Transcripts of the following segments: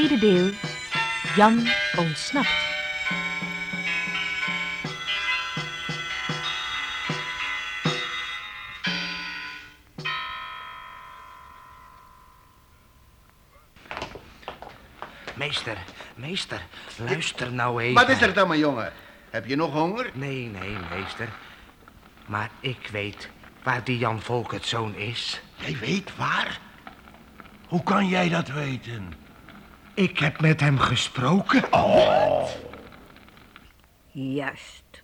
Tweede deel, Jan ontsnapt. Meester, meester, luister nou even. Wat is er dan, mijn jongen? Heb je nog honger? Nee, nee, meester. Maar ik weet waar die Jan Volkertzoon is. Jij weet waar? Hoe kan jij dat weten? Ik heb met hem gesproken. Oh. Juist.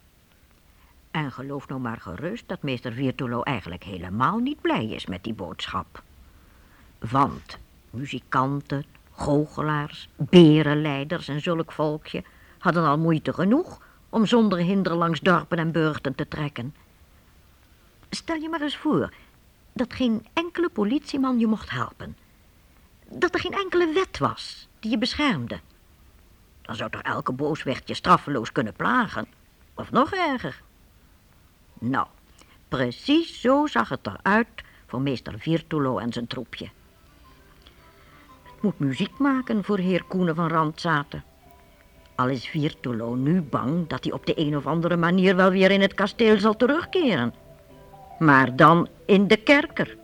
En geloof nou maar gerust dat meester Virtulo eigenlijk helemaal niet blij is met die boodschap. Want muzikanten, goochelaars, berenleiders en zulk volkje hadden al moeite genoeg om zonder hinder langs dorpen en burchten te trekken. Stel je maar eens voor dat geen enkele politieman je mocht helpen. Dat er geen enkele wet was die je beschermde. Dan zou toch elke booswicht je straffeloos kunnen plagen. Of nog erger. Nou, precies zo zag het eruit voor meester Virtulo en zijn troepje. Het moet muziek maken voor heer Koenen van Randzaten. Al is Virtulo nu bang dat hij op de een of andere manier wel weer in het kasteel zal terugkeren. Maar dan in de kerker.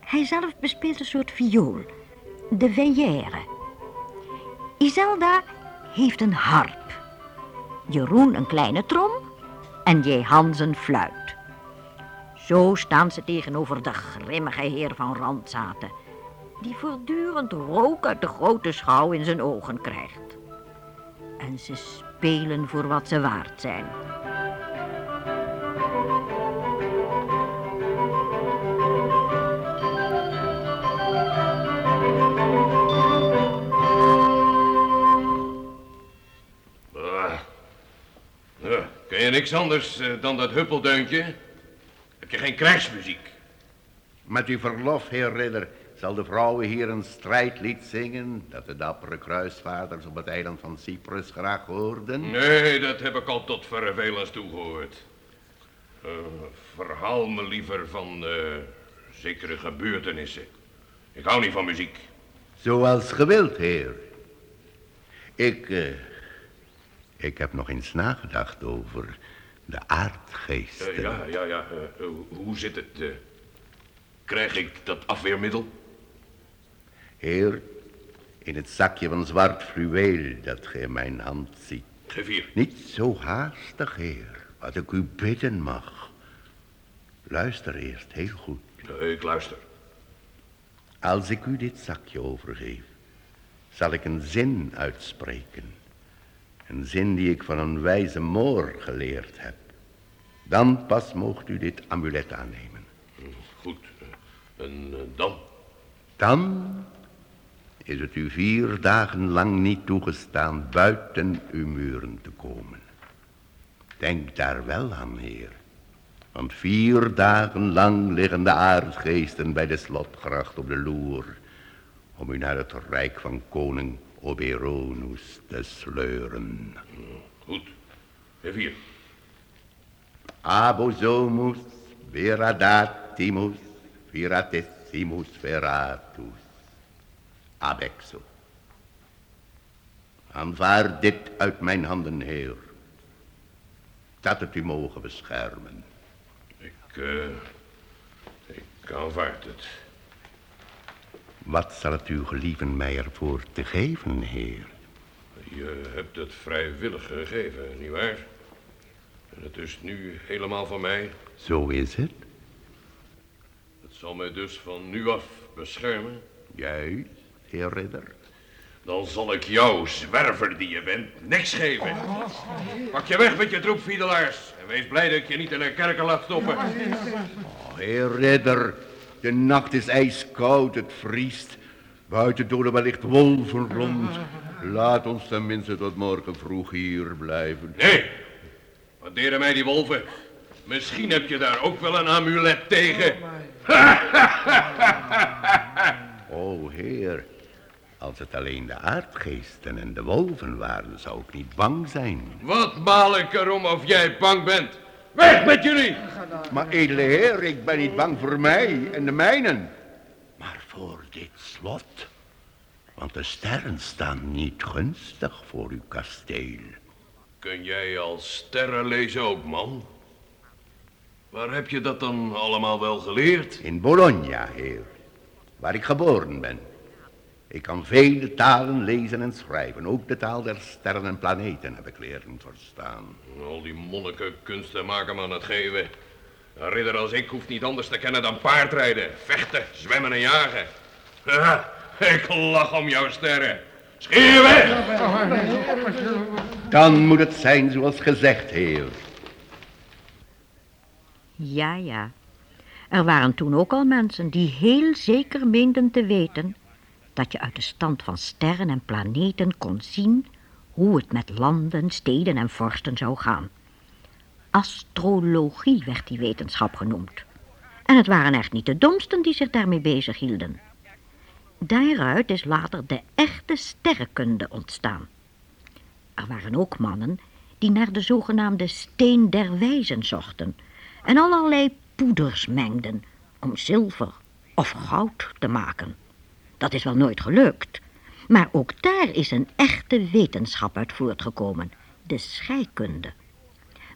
Hij zelf bespeelt een soort viool, de veillère. Iselda heeft een harp. Jeroen een kleine trom en J. Hans een fluit. Zo staan ze tegenover de grimmige heer van Randzaten, die voortdurend rook uit de grote schouw in zijn ogen krijgt. En ze spelen voor wat ze waard zijn. Niks anders eh, dan dat huppeldeuntje? Heb je geen krijgsmuziek? Met uw verlof, heer ridder, zal de vrouwen hier een strijdlied zingen... dat de dappere kruisvaarders op het eiland van Cyprus graag hoorden? Nee, dat heb ik al tot vervelens toegehoord. Uh, verhaal me liever van eh, zekere gebeurtenissen. Ik hou niet van muziek. Zoals gewild, heer. Ik, eh, ik heb nog eens nagedacht over de aardgeesten. Eh, ja, ja, ja. eh, hoe- hoe zit het? eh? krijg ik dat afweermiddel? Heer, in het zakje van zwart fluweel dat gij in mijn hand ziet. Geef hier. Niet zo haastig, heer, wat ik u bidden mag. Luister eerst heel goed. Eh, ik luister. Als ik u dit zakje overgeef, zal ik een zin uitspreken. Een zin die ik van een wijze moor geleerd heb. Dan pas moogt u dit amulet aannemen. Goed. eh, en eh, dan? Dan is het u vier dagen lang niet toegestaan buiten uw muren te komen. Denk daar wel aan, heer. Want vier dagen lang liggen de aardgeesten bij de slotgracht op de loer... om u naar het rijk van koning Oberonus te sleuren. Goed. Geef hier. Abosomus veradatimus viratessimus veratus. Abexo. Aanvaard dit uit mijn handen, heer. Dat het u mogen beschermen. Ik, eh, ik aanvaard het. Wat zal het u gelieven mij ervoor te geven, heer? Je hebt het vrijwillig gegeven, nietwaar? En het is nu helemaal van mij. Zo is het. Het zal mij dus van nu af beschermen. Juist, heer ridder. Dan zal ik jou, zwerver die je bent, niks geven. Pak je weg met je troep fiedelaars. En wees blij dat ik je niet in een kerker laat stoppen. Oh, heer ridder, De nacht is ijskoud, het vriest. Buiten dolen wellicht wolven rond. Laat ons tenminste tot morgen vroeg hier blijven. Nee, wat deden mij die wolven? Misschien heb je daar ook wel een amulet tegen. O heer, als het alleen de aardgeesten en de wolven waren, zou ik niet bang zijn. Wat baal ik erom of jij bang bent? Weg met jullie! Maar edele heer, ik ben niet bang voor mij en de mijnen. Maar voor dit slot. Want de sterren staan niet gunstig voor uw kasteel. Kun jij als sterren lezen ook, man? Waar heb je dat dan allemaal wel geleerd? In Bologna, heer. Waar ik geboren ben. Ik kan vele talen lezen en schrijven. Ook de taal der sterren en planeten heb ik leren verstaan. Al die monniken kunsten maken me aan het geven. Een ridder als ik hoeft niet anders te kennen dan paardrijden, vechten, zwemmen en jagen. Ik lach om jouw sterren. Scheer weg! Dan moet het zijn zoals gezegd, heer. Ja, ja. Er waren toen ook al mensen die heel zeker meenden te weten dat je uit de stand van sterren en planeten kon zien hoe het met landen, steden en vorsten zou gaan. Astrologie werd die wetenschap genoemd. En het waren echt niet de domsten die zich daarmee bezighielden. Daaruit is later de echte sterrenkunde ontstaan. Er waren ook mannen die naar de zogenaamde steen der wijzen zochten en allerlei poeders mengden om zilver of goud te maken. Dat is wel nooit gelukt, maar ook daar is een echte wetenschap uit voortgekomen, de scheikunde.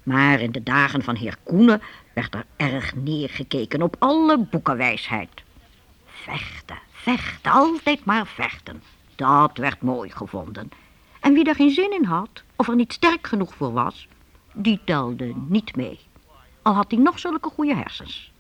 Maar in de dagen van heer Koenen werd er erg neergekeken op alle boekenwijsheid. Vechten, vechten, altijd maar vechten. Dat werd mooi gevonden. En wie daar geen zin in had, of er niet sterk genoeg voor was, die telde niet mee. Al had hij nog zulke goede hersens.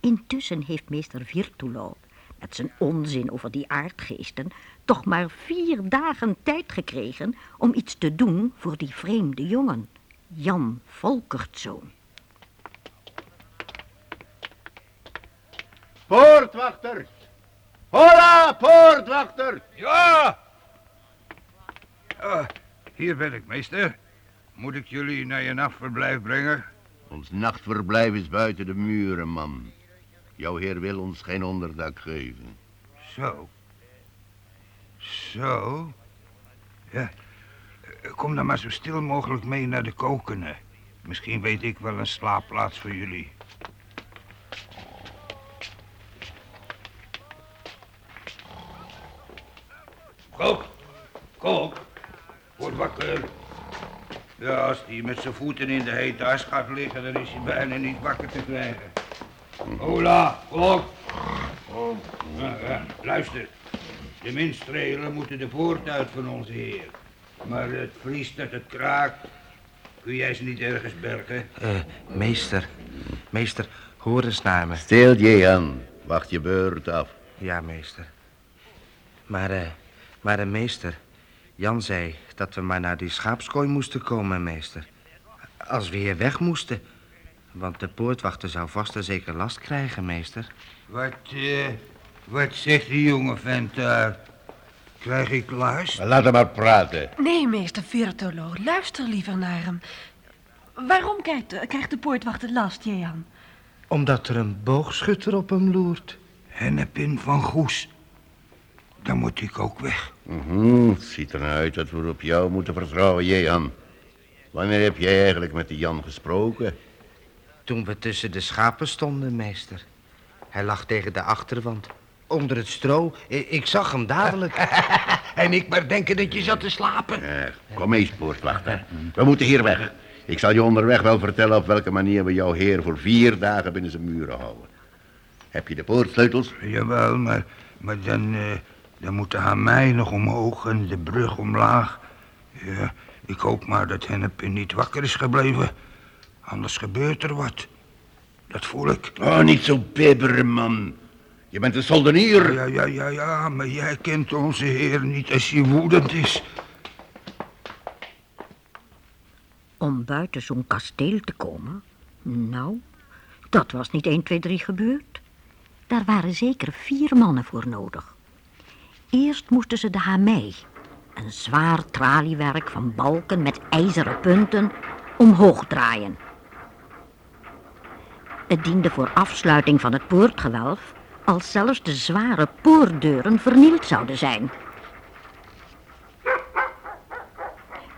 Intussen heeft meester Virtulo, met zijn onzin over die aardgeesten, toch maar vier dagen tijd gekregen om iets te doen voor die vreemde jongen, Jan Volkertzoon. Poortwachter! Hola, poortwachter! Ja! Ah, hier ben ik, meester. Moet ik jullie naar je nachtverblijf brengen? Ons nachtverblijf is buiten de muren, man. Jouw heer wil ons geen onderdak geven. Zo. Zo. Ja. Eh, Kom dan maar zo stil mogelijk mee naar de kokenen. Misschien weet ik wel een slaapplaats voor jullie. Kok, kok, word wakker. Ja, als hij met zijn voeten in de hete as gaat liggen, dan is hij bijna niet wakker te krijgen. Hola, kok. Ja, ja, luister. De minstrelen moeten de poort uit van onze heer. Maar het vriest dat het kraakt. Kun jij ze niet ergens bergen? Eh, meester, meester, hoor eens naar me. Stil je aan. Wacht je beurt af. Ja, meester. Maar, eh, maar eh, meester, Jan zei dat we maar naar die schaapskooi moesten komen, meester. Als we hier weg moesten. Want de poortwachter zou vast en zeker last krijgen, meester. Wat, eh, wat zegt die jonge vent daar? Krijg ik last? Laat hem maar praten. Nee, meester Virtolo, luister liever naar hem. Waarom krijgt, krijgt de poortwachter last, Jehan? Omdat er een boogschutter op hem loert. Hennepin van Goes. Dan moet ik ook weg. Mhm, het ziet er nou uit dat we op jou moeten vertrouwen, Jehan. Wanneer heb jij eigenlijk met die Jan gesproken? Toen we tussen de schapen stonden, meester. Hij lag tegen de achterwand. Onder het stro. Ik zag hem dadelijk. En ik maar denken dat je zat te slapen. Eh, kom eens, poortwachter. We moeten hier weg. Ik zal je onderweg wel vertellen op welke manier we jouw heer voor vier dagen binnen zijn muren houden. Heb je de poortsleutels? Jawel, maar, maar dan, eh, dan moet de hamei nog omhoog en de brug omlaag. Ja, ik hoop maar dat Hennepin niet wakker is gebleven. Anders gebeurt er wat. Dat voel ik. Oh, niet zo bibberen, man. Je bent een soldenier. Ja, ja, ja, ja, maar jij kent onze heer niet als hij woedend is. Om buiten zo'n kasteel te komen? Nou, dat was niet 1, 2, 3 gebeurd. Daar waren zeker vier mannen voor nodig. Eerst moesten ze de hamei, een zwaar traliewerk van balken met ijzeren punten, omhoog draaien. Het diende voor afsluiting van het poortgewelf, als zelfs de zware poortdeuren vernield zouden zijn.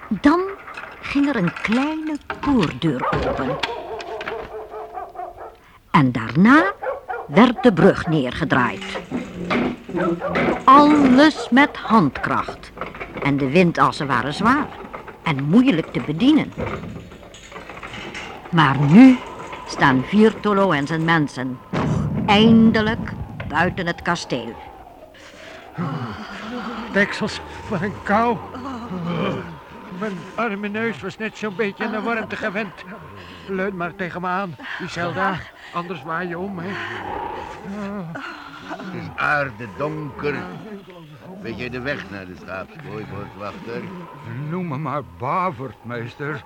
Dan ging er een kleine poortdeur open. En daarna werd de brug neergedraaid. Alles met handkracht. En de windassen waren zwaar en moeilijk te bedienen. Maar nu staan Viertolo en zijn mensen toch eindelijk buiten het kasteel. Deksels van een kou. Mijn arme neus was net zo'n beetje aan de warmte gewend. Leun maar tegen me aan, Iselda. Anders waai je om, hè. Het is aarde donker. Weet jij de weg naar de schaapskooi, poortwachter? Noem me maar Bavert, meester.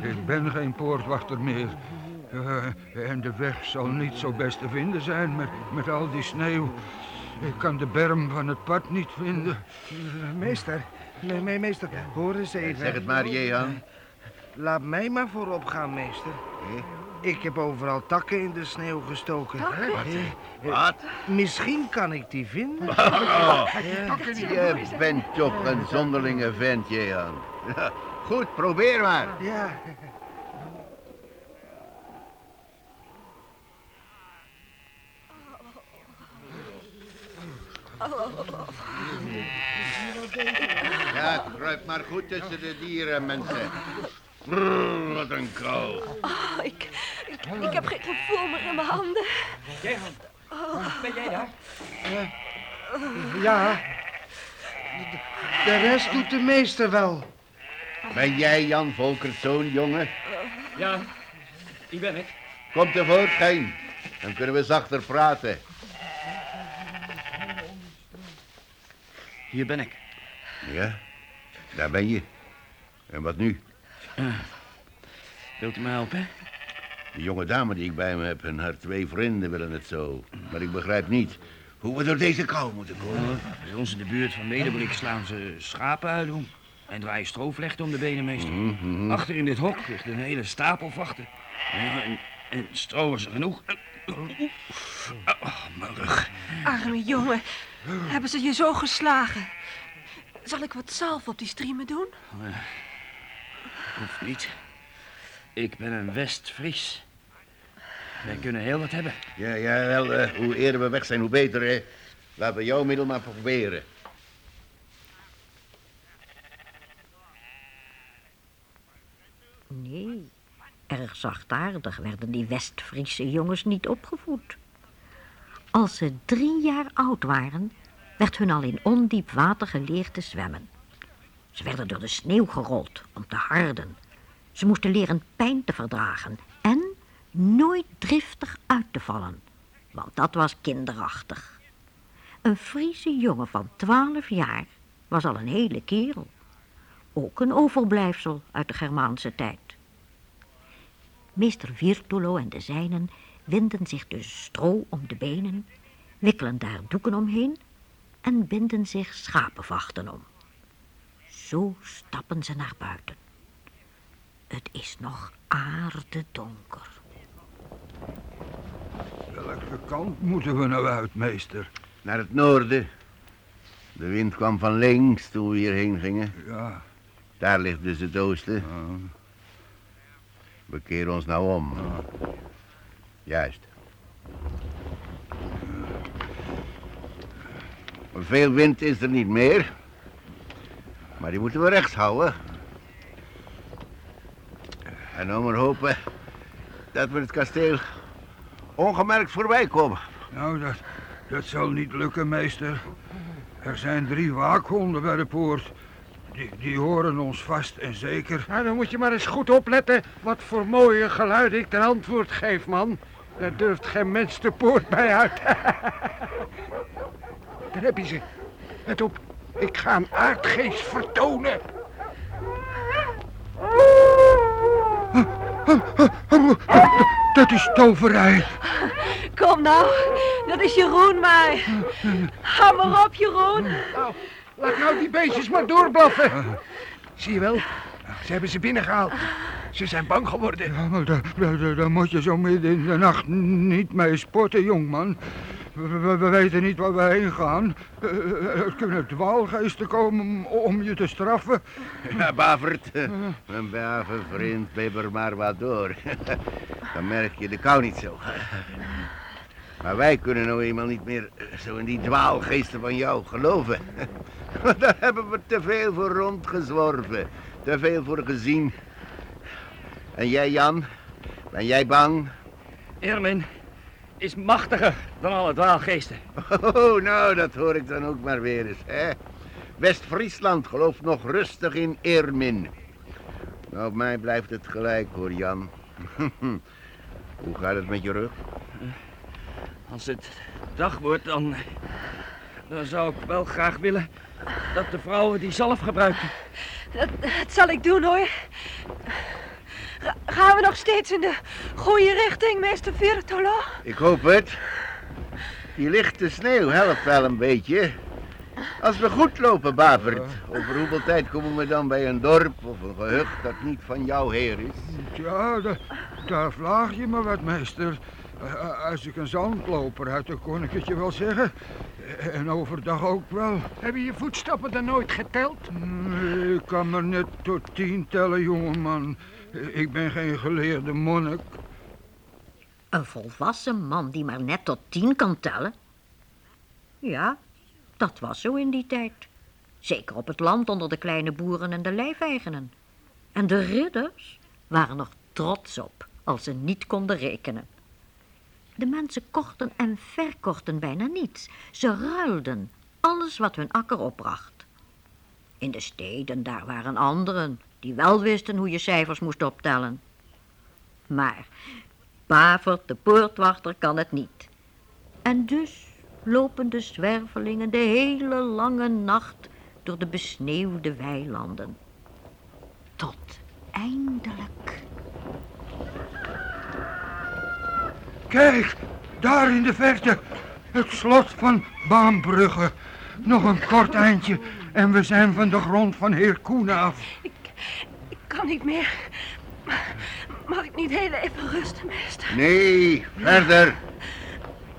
Ik ben geen poortwachter meer. Eh, en de weg zal niet zo best te vinden zijn met, met al die sneeuw. Ik kan de berm van het pad niet vinden. Meester, nee, nee, meester, hoor eens even. Zeg het maar, Jehan. Laat mij maar voorop gaan, meester. Ik heb overal takken in de sneeuw gestoken. Wat? Misschien kan ik die vinden. Je bent toch een zonderlinge vent, Jehan. Ja, Goed, probeer maar. Ja. Ja, kruip maar goed tussen de dieren, mensen. Brrr, wat een kou. Oh, ik, ik, ik heb geen gevoel meer in mijn handen. Ben jij daar? Ja. De rest doet de meester wel. Ben jij Jan Volkerszoon, jongen? Ja, die ben ik. Kom tevoorschijn. Dan kunnen we zachter praten. Hier ben ik. Ja, daar ben je. En wat nu? Wilt u me helpen? De jonge dame die ik bij me heb en haar twee vrienden willen het zo. Maar ik begrijp niet hoe we door deze kou moeten komen. Bij ons in de buurt van Medebrik slaan ze schapen uit om. En draaien strooflechten om de benen meester. Achter in dit hok ligt een hele stapel vachten. Ja, en, en stro is er genoeg. Oh, mijn rug. Arme jongen, hebben ze je zo geslagen? Zal ik wat zalf op die striemen doen? Hoeft niet. Ik ben een West-Fries. Wij kunnen heel wat hebben. Ja, ja, wel, eh, hoe eerder we weg zijn, hoe beter, hè. Laten we jouw middel maar proberen. Nee, erg zachtaardig werden die West-Friese jongens niet opgevoed. Als ze drie jaar oud waren, werd hun al in ondiep water geleerd te zwemmen. Ze werden door de sneeuw gerold om te harden. Ze moesten leren pijn te verdragen en nooit driftig uit te vallen, want dat was kinderachtig. Een Friese jongen van twaalf jaar was al een hele kerel. Ook een overblijfsel uit de Germaanse tijd. Meester Virtulo en de zijnen winden zich dus stro om de benen, wikkelen daar doeken omheen en binden zich schapenvachten om. Zo stappen ze naar buiten. Het is nog aardedonker. Welke kant moeten we nou uit, meester? Naar het noorden. De wind kwam van links toen we hierheen gingen. Ja, Daar ligt dus het oosten. ja. We keren ons nou om. Juist. Veel wind is er niet meer. Maar die moeten we rechts houden. En dan maar hopen dat we het kasteel ongemerkt voorbij komen. Nou, dat, dat zal niet lukken, meester. Er zijn drie waakhonden bij de poort. Die, die horen ons vast en zeker. Nou, dan moet je maar eens goed opletten wat voor mooie geluiden ik ten antwoord geef, man. Daar durft geen mens de poort bij uit. Daar heb je ze. Let op, ik ga een aardgeest vertonen. Dat is toverij. Kom nou, Dat is Jeroen maar. Hou maar op, Jeroen. Nou, laat nou die beestjes maar doorblaffen. Zie je wel, ze hebben ze binnengehaald. Ze zijn bang geworden. Ja, maar daar, daar, daar- daar moet je zo midden in de nacht niet mee sporten, jongman. We, we- we weten niet waar we heen gaan. Eh, Er kunnen dwaalgeesten komen om, je te straffen. Ja, Bavert, mijn brave vriend, bibber maar wat door. Dan merk je de kou niet zo. Maar wij kunnen nou eenmaal niet meer eh, zo in die dwaalgeesten van jou geloven. Want Daar hebben we te veel voor rondgezworven. Te veel voor gezien. En jij, Jan? Ben jij bang? Ermin is machtiger dan alle dwaalgeesten. Oh, nou, dat hoor ik dan ook maar weer eens, hè? West-Friesland gelooft nog rustig in Eermin. Nou, op mij blijft het gelijk, hoor, Jan. Hoe gaat het met je rug? Als het dag wordt, dan, dan zou ik wel graag willen dat de vrouwen die zalf gebruiken. Dat, dat zal ik doen, hoor. Ga- gaan we nog steeds in de goede richting, meester Virtolo? Ik hoop het. Die lichte sneeuw helpt wel een beetje. Als we goed lopen, Bavert, over hoeveel tijd komen we dan bij een dorp of een gehucht dat niet van jouw heer is? Ja, da- daar vraag je me wat, meester. Eh, Als ik een zandloper had, dan kon ik het je wel zeggen. En overdag ook wel. Heb je je voetstappen dan nooit geteld? Nee, Ik kan maar net tot tien tellen, jongeman. Ik ben geen geleerde monnik. Een volwassen man die maar net tot tien kan tellen? Ja, dat was zo in die tijd. Zeker op het land onder de kleine boeren en de lijfeigenen. En de ridders waren nog trots op als ze niet konden rekenen. De mensen kochten en verkochten bijna niets. Ze ruilden alles wat hun akker opbracht. In de steden daar waren anderen die wel wisten hoe je cijfers moest optellen. Maar Bavert, de poortwachter, kan het niet. En dus lopen de zwervelingen de hele lange nacht door de besneeuwde weilanden. Tot eindelijk. Kijk, daar in de verte. Het slot van Baanbrugge. Nog een kort eindje en we zijn van de grond van Heer Koen af. Ik kan niet meer. Mag ik niet heel even rusten, meester? Nee, verder.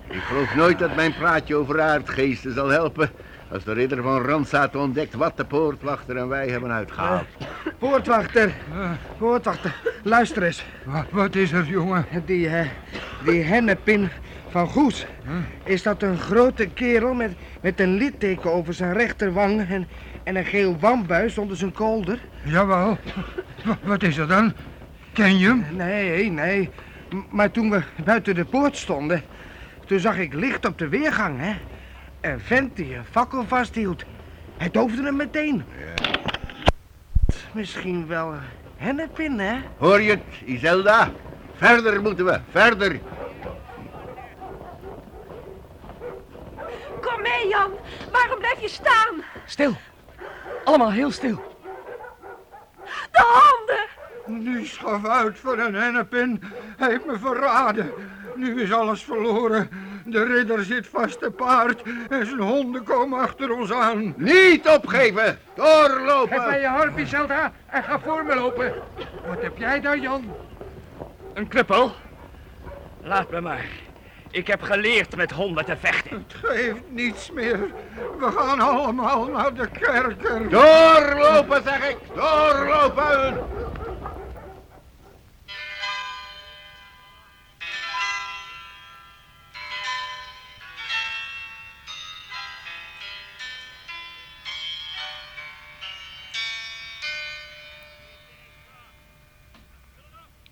Ik geloof nooit dat mijn praatje over aardgeesten zal helpen... als de ridder van Randzaat ontdekt wat de poortwachter en wij hebben uitgehaald. Poortwachter, poortwachter, luister eens. Wa- Wat is er, jongen? Die, eh, die hennepin van Goes. Is dat een grote kerel met, met een litteken over zijn rechterwang en, en een geel wambuis onder zijn kolder? Jawel. Wa- Wat is er dan? Ken je hem? Nee, nee. Maar toen we buiten de poort stonden, toen zag ik licht op de weergang, hè. Een vent die een fakkel vasthield. Hij doofde hem meteen. Misschien wel een hennepin, hè? Hoor je het, Iselda? Verder moeten we, verder. Kom mee, Jan. Waarom blijf je staan? Stil. Allemaal heel stil. De handen! Die schaf uit voor een hennepin. Hij heeft me verraden. Nu is alles verloren. De ridder zit vast te paard en zijn honden komen achter ons aan. Niet opgeven, Geef doorlopen. mij je harpje, Zelda, en ga voor me lopen. Wat heb jij daar, Jan? Een knuppel? Laat me maar. Ik heb geleerd met honden te vechten. Het geeft niets meer. We gaan allemaal naar de kerker. Doorlopen, zeg ik, doorlopen.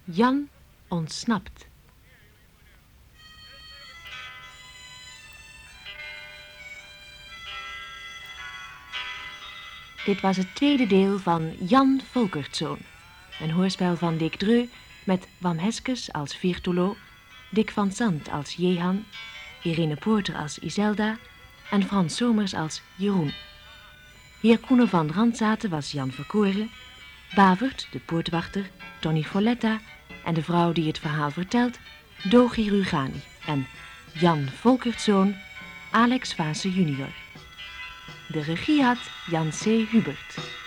Jan ontsnapt. Dit was het tweede deel van Jan Volkertzoon. Een hoorspel van Dick Dreu met Wam Heskes als Virtulo, Dick van Sant als Jehan, Irene Poorter als Iselda en Frans Somers als Jeroen. Heer Koenen van Randzaten was Jan Verkoren, Bavert, de poortwachter, Tony Folletta en de vrouw die het verhaal vertelt, Dogi Rugani. En Jan Volkertzoon, Alex Vase junior. De regie had Jan C. Hubert.